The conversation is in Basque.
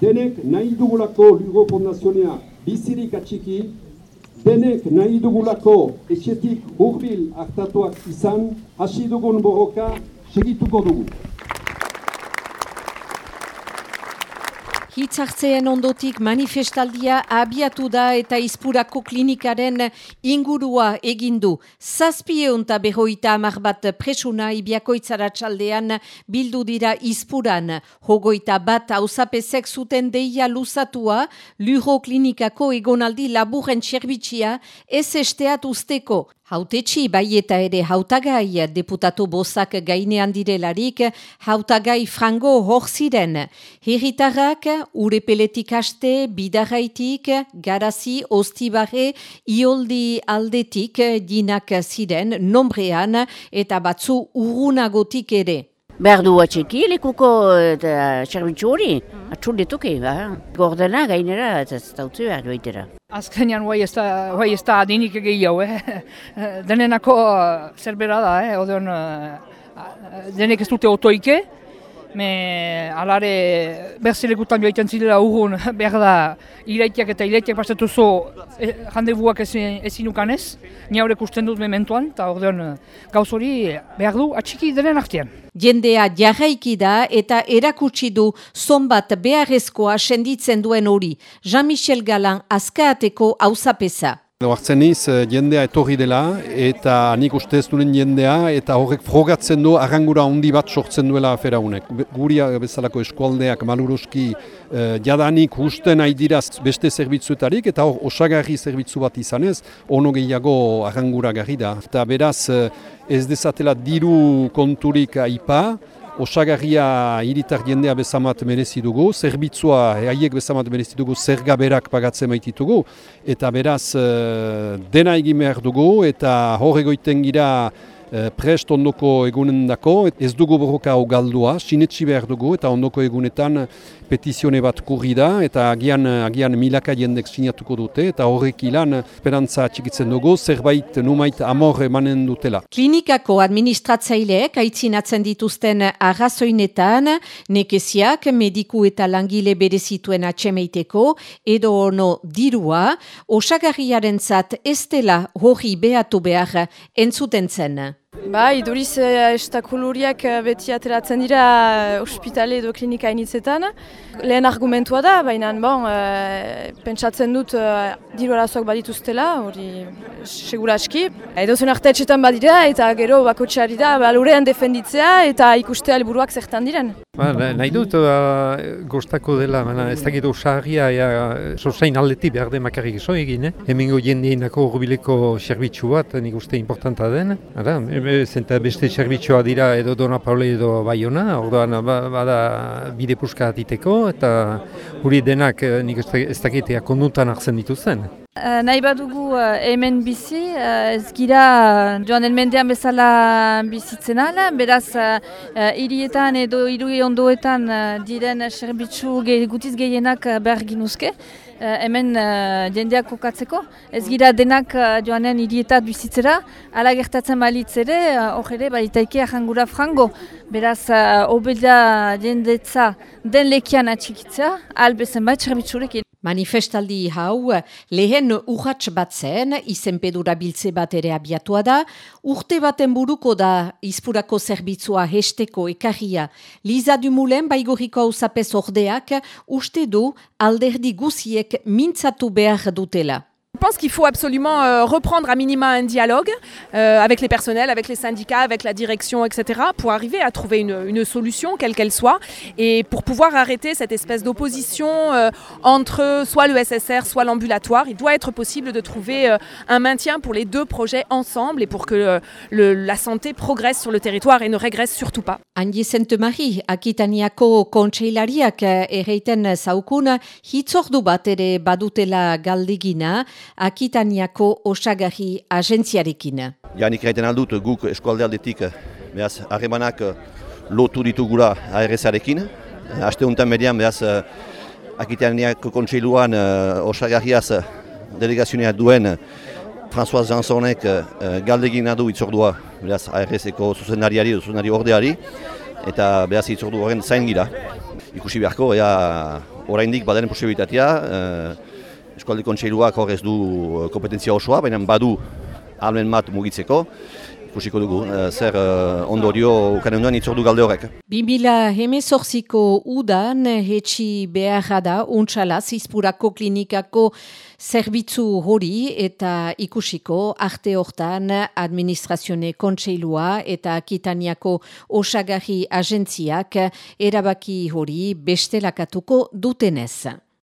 denek nahi dugulako Lugo Fondazionea bizirik atxiki, denek nahi dugulako etxetik hurbil hartatuak izan, hasi dugun borroka segituko dugu. Hitzartzeen ondotik manifestaldia abiatu da eta izpurako klinikaren ingurua egindu. Zazpieun eta behoita amar bat presuna ibiakoitzara txaldean bildu dira izpuran. Hogoita bat hausapezek zuten deia luzatua, lujo klinikako egonaldi laburen txerbitxia ez esteat usteko. Hautetxi bai eta ere hautagai deputatu bozak gainean direlarik, hautagai frango hor ziren. Herritarrak, urepeletik haste, bidarraitik, garazi, ostibarre, ioldi aldetik dinak ziren, nombrean eta batzu urunagotik ere. Behar du atxeki, lekuko eta serbitzu hori, atxurdituki, ba. Gordena gainera, ez da utzi behar du eitera. Azkenean guai ez da, guai ez da adinik gehiago, eh? Denenako zerbera da, eh? Odeon, denek ez dute otoike, me alare berzilekutan joaiten zidela urgun behar da iraitiak eta iraitiak pastatu zo e, jandebuak ezin, ezin ukanez, ni haurek usten dut mementuan, eta ordeon gauz hori behar du atxiki denen artean. Jendea jarraiki da eta erakutsi du zonbat beharrezkoa senditzen duen hori. Jean-Michel Galan azkaateko hauzapeza. Hortzen niz, jendea etorri dela eta nik uste ez duen jendea eta horrek frogatzen du arrangura handi bat sortzen duela afera honek. Guria bezalako eskualdeak maluruski eh, jadanik usten nahi dira beste zerbitzuetarik eta hor osagarri zerbitzu bat izanez, ono gehiago arrangura garri da. Eta beraz ez dezatela diru konturik aipa, osagarria hiritar jendea bezamat merezi dugu, zerbitzua haiek bezamat merezi dugu, zergaberak pagatzen maititugu, eta beraz dena egin behar dugu, eta hor egoiten gira Eh, prest ondoko egunen dako, ez dugu borroka galdua, sinetsi behar dugu eta ondoko egunetan petizione bat kurri da eta agian, agian milaka jendek sinatuko dute eta horrek ilan esperantza txikitzen dugu, zerbait numait amor emanen dutela. Klinikako administratzaileek aitzinatzen dituzten arrazoinetan, nekeziak mediku eta langile berezituen atxemeiteko edo ono dirua, osagarriaren zat ez dela hori behatu behar entzuten zen. Ba, iduriz eh, estakuluriak eh, beti ateratzen dira eh, ospitale edo klinika initzetan. Lehen argumentua da, baina bon, eh, pentsatzen dut eh, diru arazoak badituztela, hori segura aski. Edo zen artetxetan badira eta gero bakotxeari da balurean defenditzea eta ikustea helburuak zertan diren. Ba, nahi dut, uh, gostako dela, baina ez dakit osarria, ja, sosain aldetik behar den makarrik iso egin, eh? Hemengo jendeenako urbileko serbitzu bat, nik uste importanta den. Ara, zenta beste serbitxoa dira edo Dona Paule edo Bayona, orduan ba, bada bide puska atiteko, eta huri denak nik ez dakitea kondutan hartzen dituzten. Uh, nahi badugu uh, hemen bizi, uh, ez gira joan den bezala bizitzen ala, beraz hirietan edo hiru ondoetan diren serbitzu ge, gutiz gehienak behar ginuzke. Hemen jendeak kokatzeko. Ez gira denak joanen hirietat bizitzera, ala gertatzen balitz ere, hor ere, balitaike ahangura frango. Beraz, obeda jendetza den lekian atxikitzea, albezen bat serbitzurekin. Manifestaldi hau lehen urratx bat zen, izenpedura biltze bat ere abiatua da, urte baten buruko da izpurako zerbitzua hesteko ekarria. Liza Dumulen baigoriko hau zapez ordeak uste du alderdi guziek mintzatu behar dutela. Je pense qu'il faut absolument euh, reprendre à minima un dialogue euh, avec les personnels, avec les syndicats, avec la direction, etc., pour arriver à trouver une, solution, quelle qu'elle soit, et pour pouvoir arrêter cette espèce d'opposition euh, entre soit le SSR, soit l'ambulatoire. Il doit être possible de trouver un maintien pour les deux projets ensemble et pour que la santé progresse sur le territoire et ne régresse surtout pas. Sainte-Marie, akitaniako badutela galdegina, Akitaniako osagarri agentziarekin. Ja, nik gaiten aldut guk eskualdealdetik behaz harremanak lotu ditugula ARS-arekin. Aste honetan median behaz Akitaniako kontseiluan osagarriaz delegazionea duen François Jansonek galdegin du itzordua behaz ARS-eko zuzendariari, zuzendari ordeari eta behaz itzordu horren zain gira. Ikusi beharko, ea oraindik badaren posibilitatea, uh, eskualde kontseiluak hor ez du kompetentzia osoa, baina badu almen mat mugitzeko, ikusiko dugu, uh, zer uh, ondorio ukanen duen itzordu galde horrek. Bimila hemezorziko udan hetxi beharra da untxala zizpurako klinikako zerbitzu hori eta ikusiko arte hortan administrazione kontseilua eta kitaniako osagarri agentziak erabaki hori bestelakatuko dutenez.